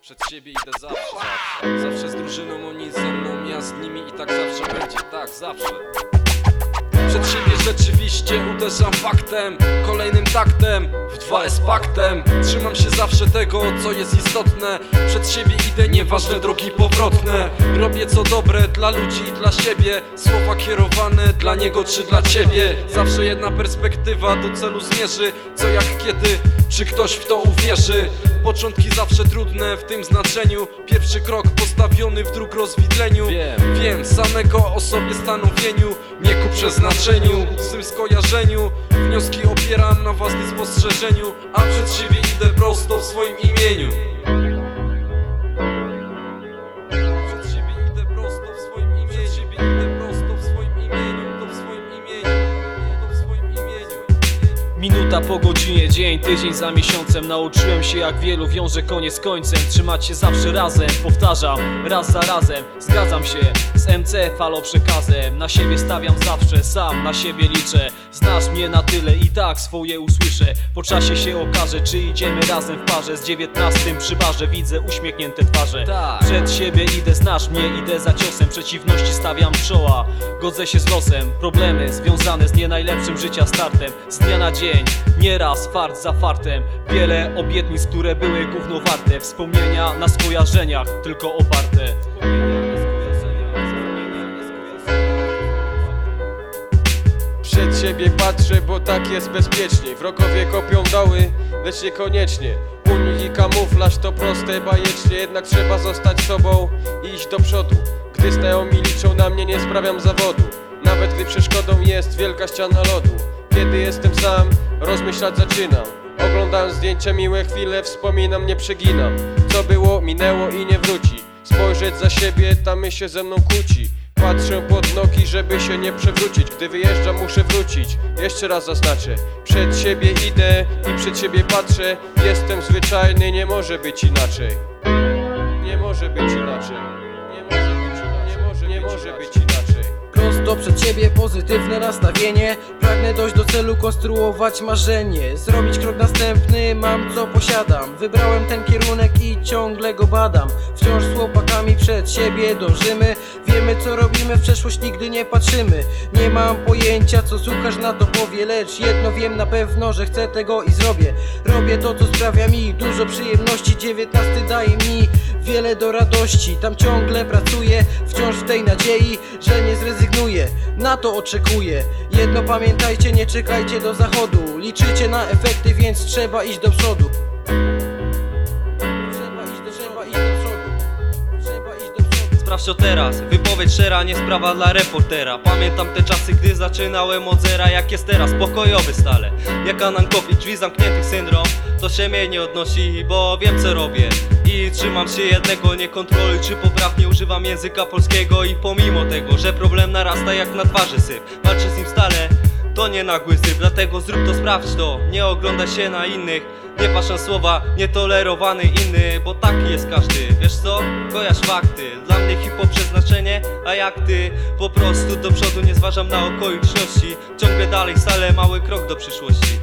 Przed siebie idę zawsze, zawsze Zawsze z drużyną, oni ze mną, ja z nimi i tak zawsze będzie, tak, zawsze. Przed siebie rzeczywiście uderzam faktem Kolejnym taktem, w dwa z paktem. Trzymam się zawsze tego, co jest istotne. Przed siebie idę, nieważne drogi powrotne. Robię co dobre dla ludzi i dla siebie. Słowa kierowane dla niego czy dla ciebie. Zawsze jedna perspektywa do celu zmierzy. Co jak kiedy, czy ktoś w to uwierzy? Początki zawsze trudne w tym znaczeniu. Pierwszy krok postawiony w dróg rozwidleniu. Wiem. Wiem, samego o sobie stanowieniu Nie ku przeznaczeniu, swym skojarzeniu. Wnioski opieram na własnym spostrzeżeniu A przed siebie idę prosto w swoim imieniu Minuta po godzinie, dzień, tydzień za miesiącem. Nauczyłem się jak wielu wiąże koniec końcem. Trzymać się zawsze razem, powtarzam, raz za razem. Zgadzam się z MC falo przekazem. Na siebie stawiam zawsze, sam na siebie liczę. Znasz mnie na tyle i tak swoje usłyszę. Po czasie się okaże, czy idziemy razem w parze. Z dziewiętnastym przy barze widzę uśmiechnięte twarze. Tak. Przed siebie idę, znasz mnie, idę za ciosem. Przeciwności stawiam czoła, godzę się z losem. Problemy związane z nie najlepszym życia startem. Z dnia na dzień, nieraz fart za fartem. Wiele obietnic, które były gówno warte Wspomnienia na skojarzeniach, tylko oparte. Przed siebie patrzę, bo tak jest bezpieczniej Wrogowie kopią doły, lecz niekoniecznie. Unik i kamuflaż to proste bajecznie. Jednak trzeba zostać sobą i iść do przodu. Gdy stają mi liczą na mnie, nie sprawiam zawodu. Nawet gdy przeszkodą jest wielka ściana lodu Kiedy jestem sam, rozmyślać zaczynam. Oglądając zdjęcia, miłe chwile, wspominam, nie przeginam. Co było, minęło i nie wróci. Spojrzeć za siebie, ta myśl się ze mną kłóci. Patrzę pod nogi, żeby się nie przewrócić. Gdy wyjeżdżam muszę wrócić. Jeszcze raz zaznaczę. Przed siebie idę i przed siebie patrzę. Jestem zwyczajny, nie może być inaczej. Nie może być inaczej. Nie może być inaczej. Nie może, nie może być inaczej Prosto przed ciebie pozytywne nastawienie. Pragnę dojść do celu, konstruować marzenie. Zrobić krok następny, mam co posiadam. Wybrałem ten kierunek i ciągle go badam. Wciąż z chłopakami przed siebie dążymy. Wiemy co robimy, w przeszłość nigdy nie patrzymy. Nie mam pojęcia co słuchasz na to powie Lecz jedno wiem na pewno, że chcę tego i zrobię. Robię to co sprawia mi dużo przyjemności. Dziewiętnasty daje mi wiele do radości. Tam ciągle pracuję, wciąż w tej nadziei, że nie zrezygnuję. Na to oczekuję. Jedno pamiętajcie, nie czekajcie do zachodu. Liczycie na efekty, więc trzeba iść do przodu. Sprawdź teraz, wypowiedź szczera, nie sprawa dla reportera. Pamiętam te czasy, gdy zaczynałem od zera. Jak jest teraz, pokojowy stale. Jak Anankowicz, drzwi zamkniętych syndrom. To się mnie nie odnosi, bo wiem co robię Trzymam się jednego, nie kontroluj czy poprawnie używam języka polskiego. I pomimo tego, że problem narasta jak na twarzy syp Walczę z nim stale, to nie nagły syp Dlatego zrób to, sprawdź to, nie oglądaj się na innych nie patrz na słowa, nietolerowany inny Bo taki jest każdy, wiesz co? Kojarz fakty. Dla mnie hip-hop przeznaczenie, a jak ty? Po prostu do przodu nie zważam na okoliczności. Ciągle dalej, stale mały krok do przyszłości